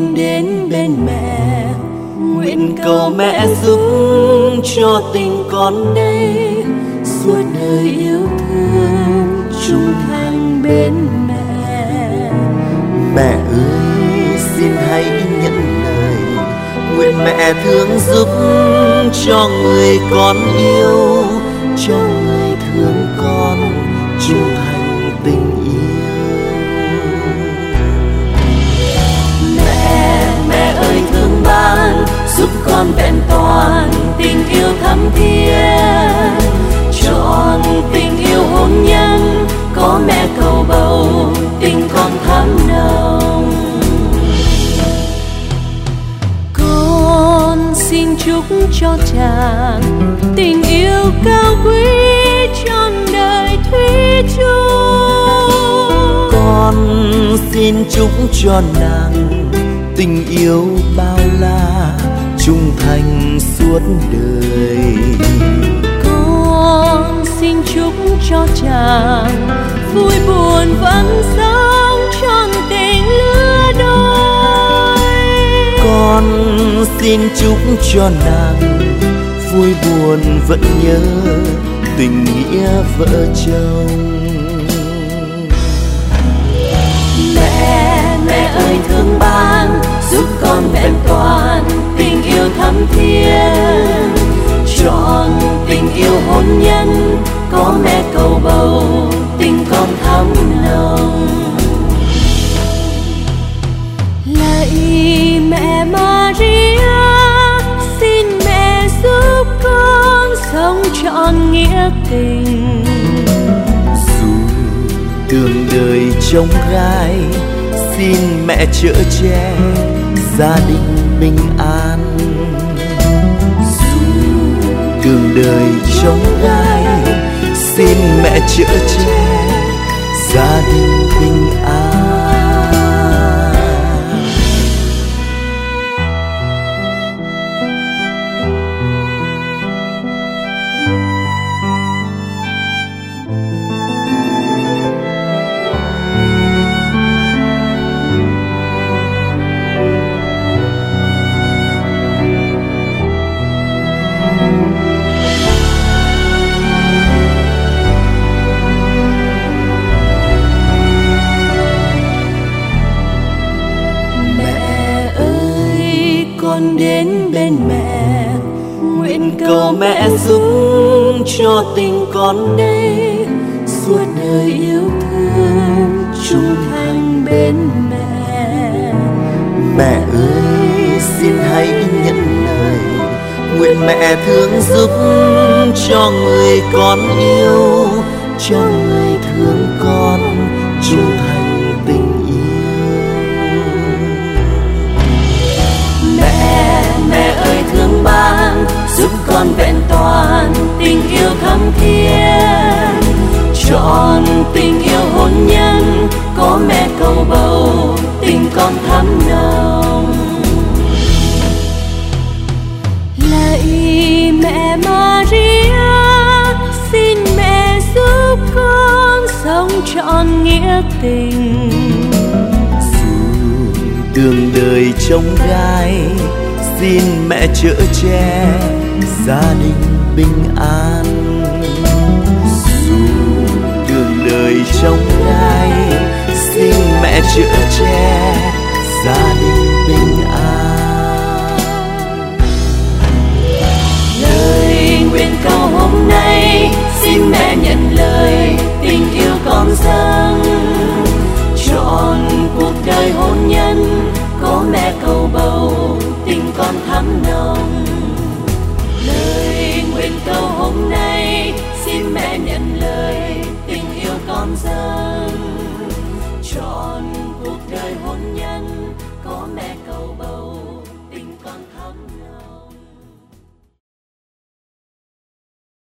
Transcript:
con đến bên mẹ, nguyện cầu mẹ giúp cho tình con đây. Suốt đời yêu thương trung thành bên mẹ. Mẹ ơi, xin hãy nhận lời, nguyện mẹ thương giúp cho người con yêu, cho người thương con trung thành tình yêu. Chúc cho chàng tình yêu cao quý trọn đời thủy chung con xin chúc cho nàng tình yêu bao la trung thành suốt đời. Con xin chúc cho chàng vui buồn vẫn sống xin chúc cho nàng. Vui buồn vẫn nhớ tình nghĩa vợ chồng. Mẹ mẹ ơi thương ban, giúp con vẹn toàn tình yêu thắm thiết. Trọn tình yêu hôn nhân, có mẹ cầu bầu. Tình. Dù đường đời trông gai, xin mẹ chở che gia đình bình an. Dù đường đời trông gai, xin mẹ chở che gia đình bình đến bên mẹ. Nguyện cầu mẹ giúp cho tình con đây suốt đời yêu thương trung thành bên mẹ. Mẹ ơi, xin hãy nhận lời. Nguyện mẹ thương giúp cho người con yêu, Cho người trọn con vẹn toàn tình yêu thắm thiết. Trọn tình yêu hôn nhân, có mẹ cầu bầu, tình con thắm nồng. Lạy mẹ Maria, xin mẹ giúp con sống trọn nghĩa tình. Dù đường đời trông gai, Xin mẹ chở che gia đình bình an. Dù đường đời trong gai Xin mẹ chữa che gia đình bình an. Lời nguyện cầu hôm nay, xin mẹ nhận lời tình yêu con dâng. Trọn cuộc đời hôn nhân, có mẹ cầu bầu, tình con thắm nồng cầu hôm nay xin mẹ nhận lời tình yêu con dâng cho